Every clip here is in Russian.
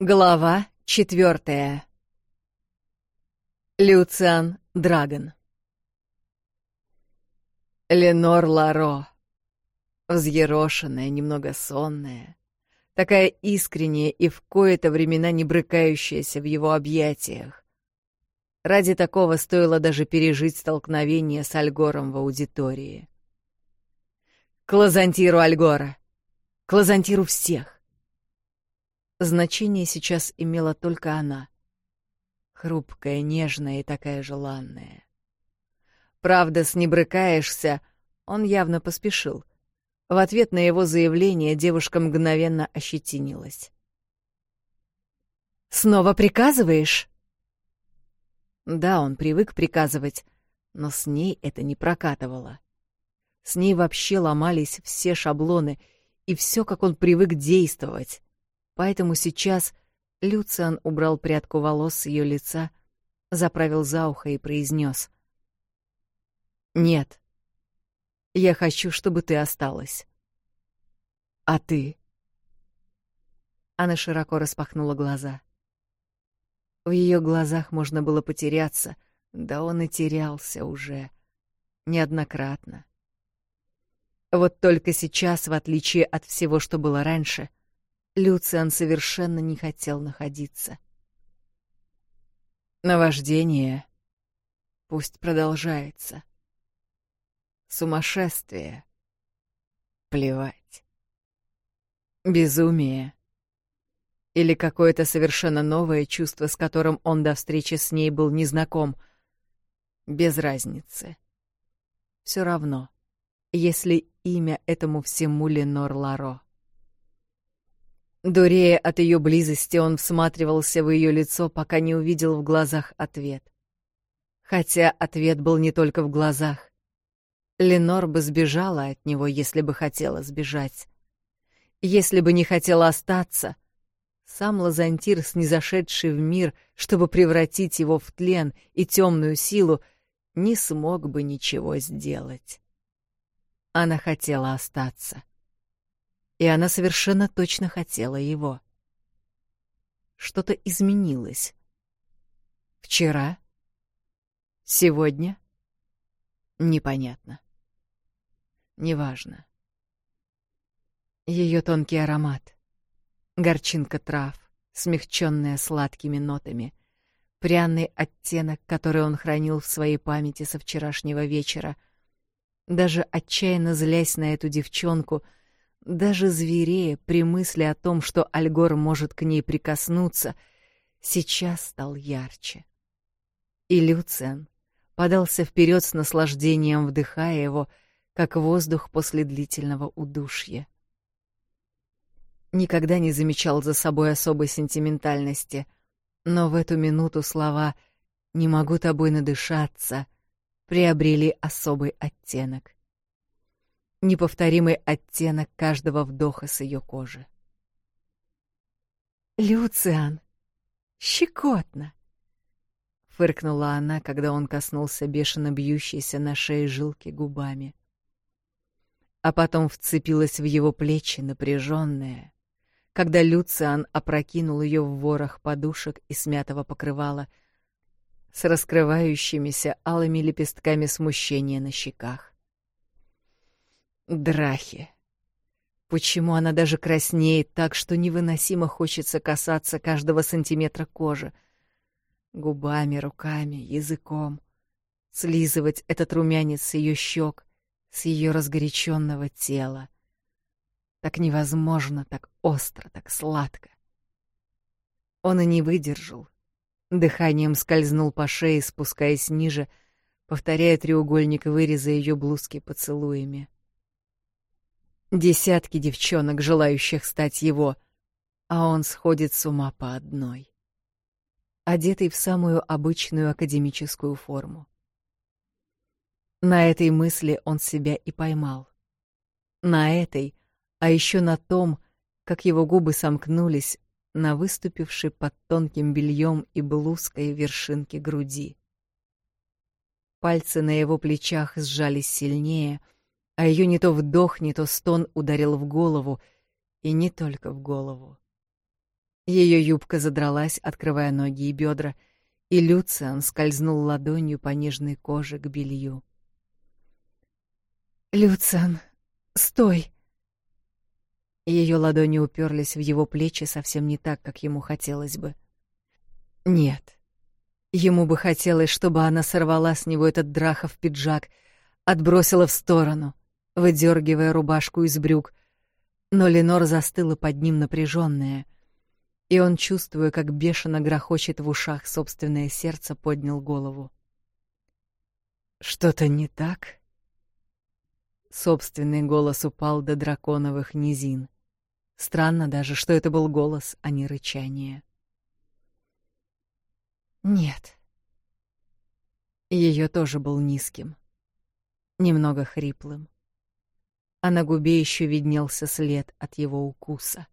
Глава четвертая. Люциан Драгон. Ленор Ларо. Взъерошенная, немного сонная, такая искренняя и в кои то времена не брыкающаяся в его объятиях. Ради такого стоило даже пережить столкновение с Альгором в аудитории. Клазантиру Альгора! клазантиру всех! Значение сейчас имела только она. Хрупкая, нежная и такая желанная. Правда, с «не брыкаешься» он явно поспешил. В ответ на его заявление девушка мгновенно ощетинилась. «Снова приказываешь?» Да, он привык приказывать, но с ней это не прокатывало. С ней вообще ломались все шаблоны и все, как он привык действовать. Поэтому сейчас Люциан убрал прядку волос с ее лица, заправил за ухо и произнес: "Нет. Я хочу, чтобы ты осталась. А ты?" Она широко распахнула глаза. В ее глазах можно было потеряться, да он и терялся уже неоднократно. Вот только сейчас, в отличие от всего, что было раньше, Люциан совершенно не хотел находиться. Наваждение. Пусть продолжается. Сумасшествие. Плевать. Безумие. Или какое-то совершенно новое чувство, с которым он до встречи с ней был незнаком. Без разницы. Все равно, если имя этому всему Ленор Ларо. Дурея от ее близости, он всматривался в ее лицо, пока не увидел в глазах ответ. Хотя ответ был не только в глазах. Ленор бы сбежала от него, если бы хотела сбежать. Если бы не хотела остаться, сам Лазантир, снизошедший в мир, чтобы превратить его в тлен и темную силу, не смог бы ничего сделать. Она хотела остаться и она совершенно точно хотела его. Что-то изменилось. Вчера? Сегодня? Непонятно. Неважно. Ее тонкий аромат, горчинка трав, смягченная сладкими нотами, пряный оттенок, который он хранил в своей памяти со вчерашнего вечера. Даже отчаянно злясь на эту девчонку — даже зверея при мысли о том, что Альгор может к ней прикоснуться, сейчас стал ярче. И Люцен подался вперед с наслаждением, вдыхая его, как воздух после длительного удушья. Никогда не замечал за собой особой сентиментальности, но в эту минуту слова «не могу тобой надышаться» приобрели особый оттенок неповторимый оттенок каждого вдоха с ее кожи. «Люциан, щекотно!» — фыркнула она, когда он коснулся бешено бьющейся на шее жилки губами. А потом вцепилась в его плечи, напряженная, когда Люциан опрокинул ее в ворох подушек и смятого покрывала с раскрывающимися алыми лепестками смущения на щеках. Драхи. Почему она даже краснеет так, что невыносимо хочется касаться каждого сантиметра кожи? Губами, руками, языком. Слизывать этот румянец с ее щек, с ее разгоряченного тела. Так невозможно, так остро, так сладко. Он и не выдержал. Дыханием скользнул по шее, спускаясь ниже, повторяя треугольник выреза ее блузки поцелуями. — Десятки девчонок, желающих стать его, а он сходит с ума по одной. Одетый в самую обычную академическую форму. На этой мысли он себя и поймал. На этой, а еще на том, как его губы сомкнулись на выступившей под тонким бельем и блузкой вершинке груди. Пальцы на его плечах сжались сильнее — а ее не то вдох, не то стон ударил в голову, и не только в голову. Ее юбка задралась, открывая ноги и бедра, и Люциан скользнул ладонью по нежной коже к белью. «Люциан, стой!» Ее ладони уперлись в его плечи совсем не так, как ему хотелось бы. Нет. Ему бы хотелось, чтобы она сорвала с него этот драхов пиджак, отбросила в сторону, выдергивая рубашку из брюк. Но Ленор застыла под ним напряженная, и он, чувствуя, как бешено грохочет в ушах собственное сердце, поднял голову. «Что-то не так?» Собственный голос упал до драконовых низин. Странно даже, что это был голос, а не рычание. «Нет». Ее тоже был низким, немного хриплым а на губе еще виднелся след от его укуса.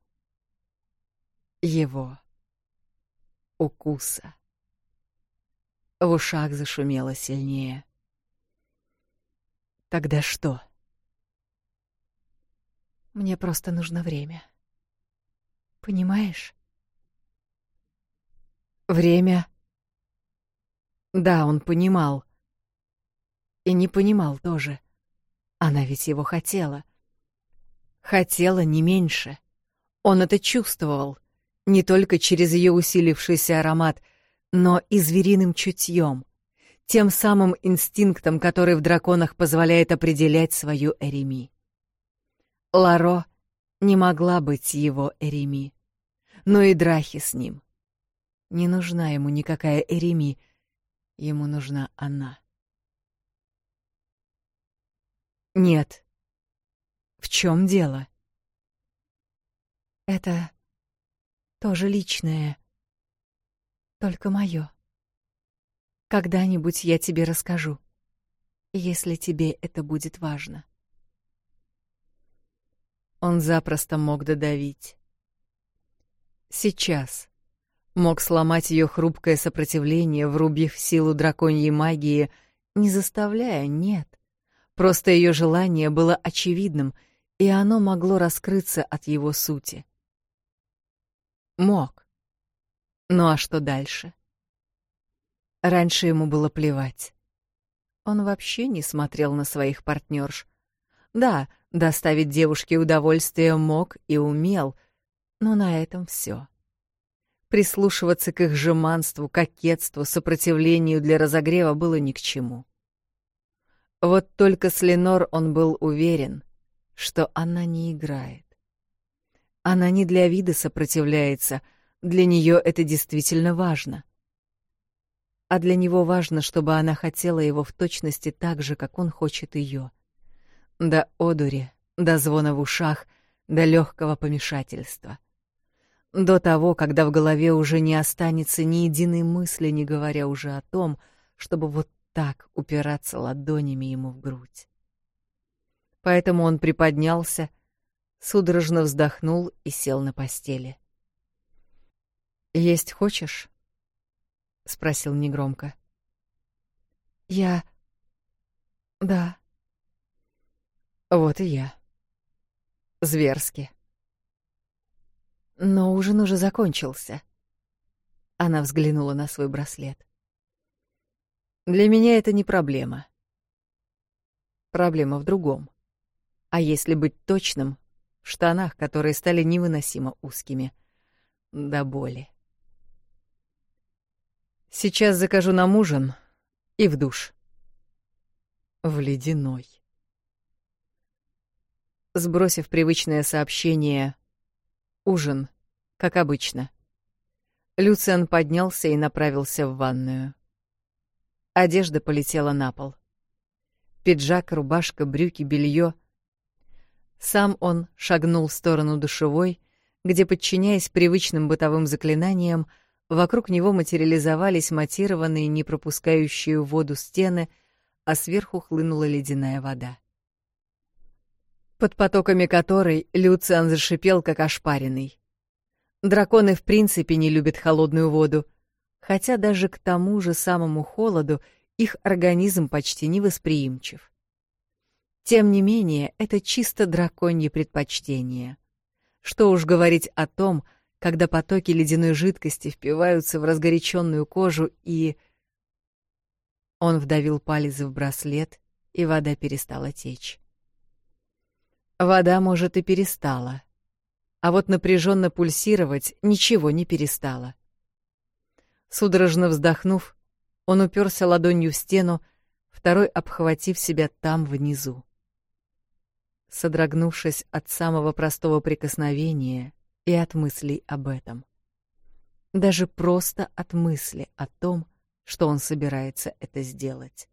Его укуса. В ушах зашумело сильнее. Тогда что? Мне просто нужно время. Понимаешь? Время. Да, он понимал. И не понимал тоже. Она ведь его хотела. Хотела не меньше. Он это чувствовал, не только через ее усилившийся аромат, но и звериным чутьем, тем самым инстинктом, который в драконах позволяет определять свою Эреми. Ларо не могла быть его Эреми, но и Драхи с ним. Не нужна ему никакая Эреми, ему нужна она. Нет. В чем дело? Это тоже личное, только мое. Когда-нибудь я тебе расскажу, если тебе это будет важно. Он запросто мог додавить. Сейчас мог сломать ее хрупкое сопротивление, врубив силу драконьей магии, не заставляя, нет — Просто ее желание было очевидным, и оно могло раскрыться от его сути. Мог. Ну а что дальше? Раньше ему было плевать. Он вообще не смотрел на своих партнерш. Да, доставить девушке удовольствие мог и умел, но на этом все. Прислушиваться к их жеманству, кокетству, сопротивлению для разогрева было ни к чему. Вот только с Ленор он был уверен, что она не играет. Она не для вида сопротивляется, для нее это действительно важно. А для него важно, чтобы она хотела его в точности так же, как он хочет ее. До одури, до звона в ушах, до легкого помешательства. До того, когда в голове уже не останется ни единой мысли, не говоря уже о том, чтобы вот так упираться ладонями ему в грудь. Поэтому он приподнялся, судорожно вздохнул и сел на постели. «Есть хочешь?» — спросил негромко. «Я... да». «Вот и я. Зверски». «Но ужин уже закончился». Она взглянула на свой браслет. Для меня это не проблема. Проблема в другом. А если быть точным, в штанах, которые стали невыносимо узкими. До боли. Сейчас закажу нам ужин и в душ. В ледяной. Сбросив привычное сообщение «Ужин, как обычно», Люциан поднялся и направился в ванную. Одежда полетела на пол. Пиджак, рубашка, брюки, белье. Сам он шагнул в сторону душевой, где, подчиняясь привычным бытовым заклинаниям, вокруг него материализовались матированные, не пропускающие воду стены, а сверху хлынула ледяная вода. Под потоками которой Люциан зашипел, как ошпаренный. Драконы в принципе не любят холодную воду — хотя даже к тому же самому холоду их организм почти невосприимчив. Тем не менее, это чисто драконье предпочтение. Что уж говорить о том, когда потоки ледяной жидкости впиваются в разгоряченную кожу и... Он вдавил палец в браслет, и вода перестала течь. Вода, может, и перестала. А вот напряженно пульсировать ничего не перестало. — Судорожно вздохнув, он уперся ладонью в стену, второй обхватив себя там внизу. Содрогнувшись от самого простого прикосновения и от мыслей об этом. Даже просто от мысли о том, что он собирается это сделать.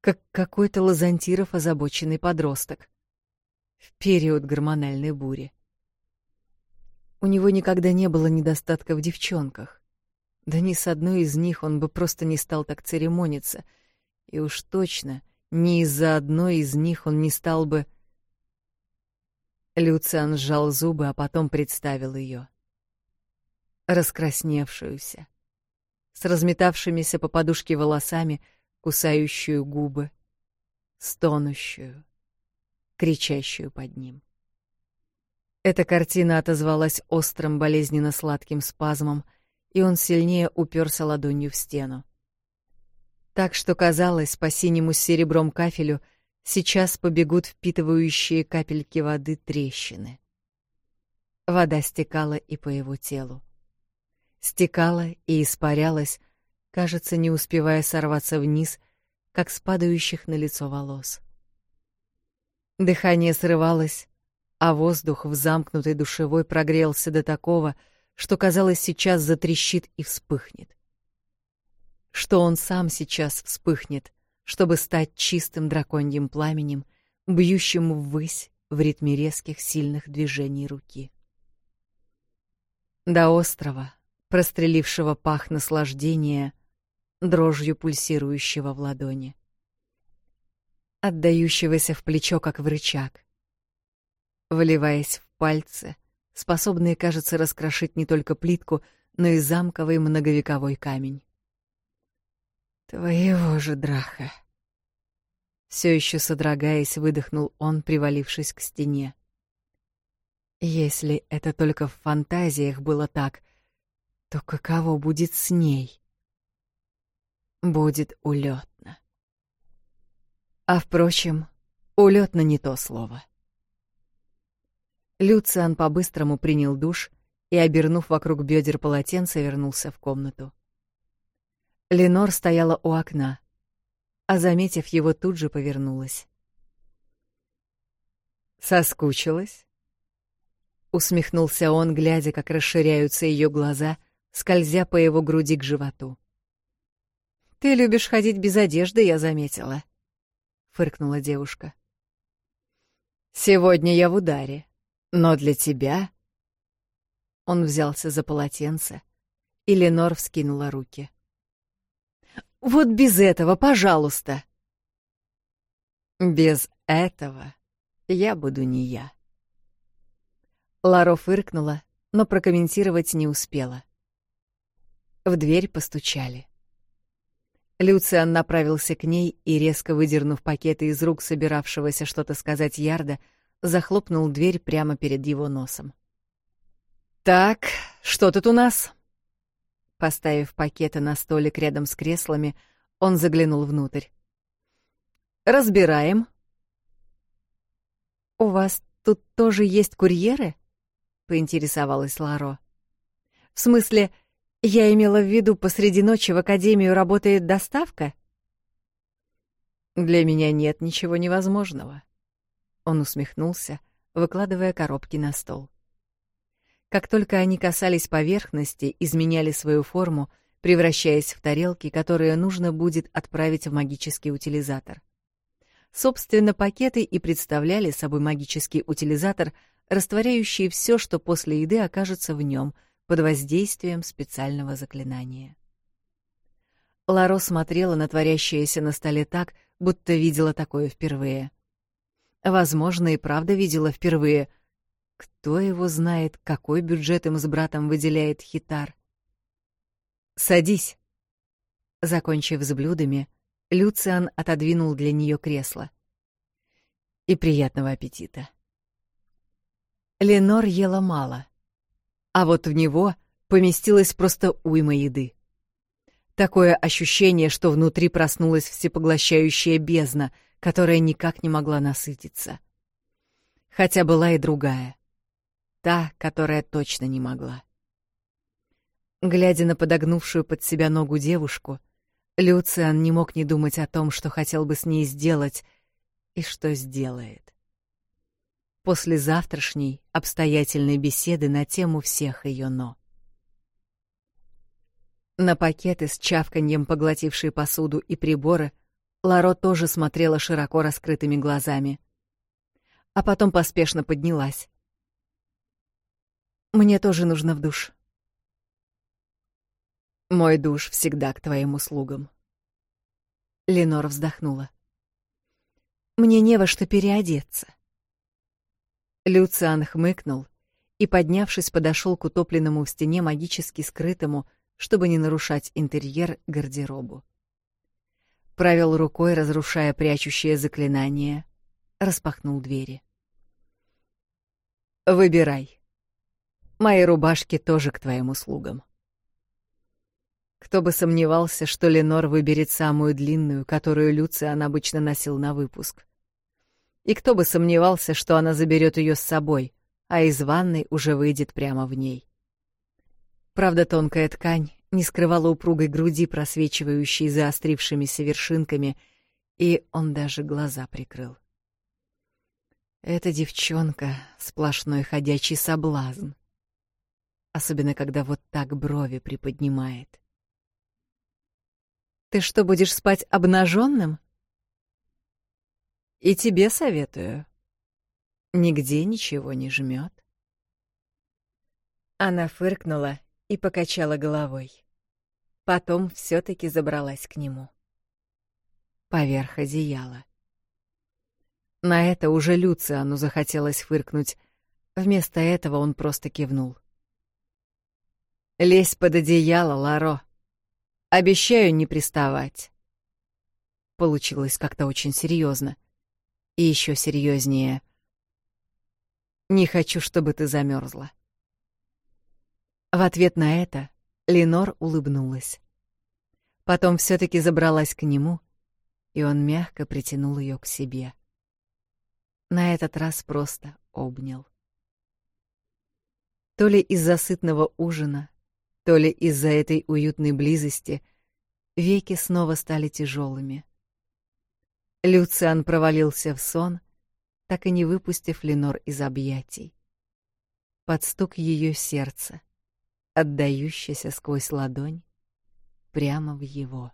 Как какой-то Лазантиров озабоченный подросток. В период гормональной бури. У него никогда не было недостатка в девчонках Да ни с одной из них он бы просто не стал так церемониться. И уж точно, ни из-за одной из них он не стал бы... Люциан сжал зубы, а потом представил ее, Раскрасневшуюся, с разметавшимися по подушке волосами, кусающую губы, стонущую, кричащую под ним. Эта картина отозвалась острым болезненно-сладким спазмом — и он сильнее уперся ладонью в стену. Так что казалось, по синему с серебром кафелю сейчас побегут впитывающие капельки воды трещины. Вода стекала и по его телу. Стекала и испарялась, кажется, не успевая сорваться вниз, как с падающих на лицо волос. Дыхание срывалось, а воздух в замкнутой душевой прогрелся до такого, что что, казалось, сейчас затрещит и вспыхнет. Что он сам сейчас вспыхнет, чтобы стать чистым драконьим пламенем, бьющим ввысь в ритме резких сильных движений руки. До острова, прострелившего пах наслаждения, дрожью пульсирующего в ладони, отдающегося в плечо, как в рычаг, вливаясь в пальцы — способные, кажется, раскрошить не только плитку, но и замковый многовековой камень. «Твоего же драха!» Все еще содрогаясь, выдохнул он, привалившись к стене. Если это только в фантазиях было так, то каково будет с ней? Будет улетно. А впрочем, улетно не то слово. Люциан по-быстрому принял душ и, обернув вокруг бедер полотенце, вернулся в комнату. Ленор стояла у окна, а, заметив его, тут же повернулась. «Соскучилась?» Усмехнулся он, глядя, как расширяются ее глаза, скользя по его груди к животу. «Ты любишь ходить без одежды, я заметила», — фыркнула девушка. «Сегодня я в ударе», но для тебя...» Он взялся за полотенце, и Ленор вскинула руки. «Вот без этого, пожалуйста!» «Без этого я буду не я». Ларо фыркнула, но прокомментировать не успела. В дверь постучали. Люциан направился к ней и, резко выдернув пакеты из рук собиравшегося что-то сказать Ярда, захлопнул дверь прямо перед его носом. «Так, что тут у нас?» Поставив пакеты на столик рядом с креслами, он заглянул внутрь. «Разбираем». «У вас тут тоже есть курьеры?» — поинтересовалась Ларо. «В смысле, я имела в виду, посреди ночи в Академию работает доставка?» «Для меня нет ничего невозможного», он усмехнулся, выкладывая коробки на стол. Как только они касались поверхности, изменяли свою форму, превращаясь в тарелки, которые нужно будет отправить в магический утилизатор. Собственно, пакеты и представляли собой магический утилизатор, растворяющий все, что после еды окажется в нем, под воздействием специального заклинания. Ларо смотрела на творящееся на столе так, будто видела такое впервые. А, возможно, и правда видела впервые. Кто его знает, какой бюджет им с братом выделяет хитар? «Садись!» Закончив с блюдами, Люциан отодвинул для нее кресло. «И приятного аппетита!» Ленор ела мало, а вот в него поместилась просто уйма еды. Такое ощущение, что внутри проснулась всепоглощающая бездна — которая никак не могла насытиться. Хотя была и другая. Та, которая точно не могла. Глядя на подогнувшую под себя ногу девушку, Люциан не мог не думать о том, что хотел бы с ней сделать и что сделает. После завтрашней обстоятельной беседы на тему всех ее «но». На пакеты с чавканьем, поглотившие посуду и приборы, Ларо тоже смотрела широко раскрытыми глазами. А потом поспешно поднялась. «Мне тоже нужно в душ». «Мой душ всегда к твоим услугам». Ленор вздохнула. «Мне не во что переодеться». Люциан хмыкнул и, поднявшись, подошел к утопленному в стене магически скрытому, чтобы не нарушать интерьер гардеробу. Провел рукой, разрушая прячущее заклинание, распахнул двери. «Выбирай. Мои рубашки тоже к твоим услугам». Кто бы сомневался, что Ленор выберет самую длинную, которую Люциан обычно носил на выпуск. И кто бы сомневался, что она заберет ее с собой, а из ванной уже выйдет прямо в ней. Правда, тонкая ткань не скрывала упругой груди, просвечивающей заострившимися вершинками, и он даже глаза прикрыл. Эта девчонка — сплошной ходячий соблазн. Особенно, когда вот так брови приподнимает. Ты что, будешь спать обнаженным? И тебе советую. Нигде ничего не жмет. Она фыркнула и покачала головой. Потом все таки забралась к нему. Поверх одеяла. На это уже Люциану захотелось фыркнуть. Вместо этого он просто кивнул. «Лезь под одеяло, Ларо. Обещаю не приставать». Получилось как-то очень серьезно. И еще серьезнее. «Не хочу, чтобы ты замерзла. В ответ на это Ленор улыбнулась. Потом все таки забралась к нему, и он мягко притянул ее к себе. На этот раз просто обнял. То ли из-за сытного ужина, то ли из-за этой уютной близости веки снова стали тяжелыми. Люциан провалился в сон, так и не выпустив Ленор из объятий. Под стук ее сердца — отдающийся сквозь ладонь прямо в его.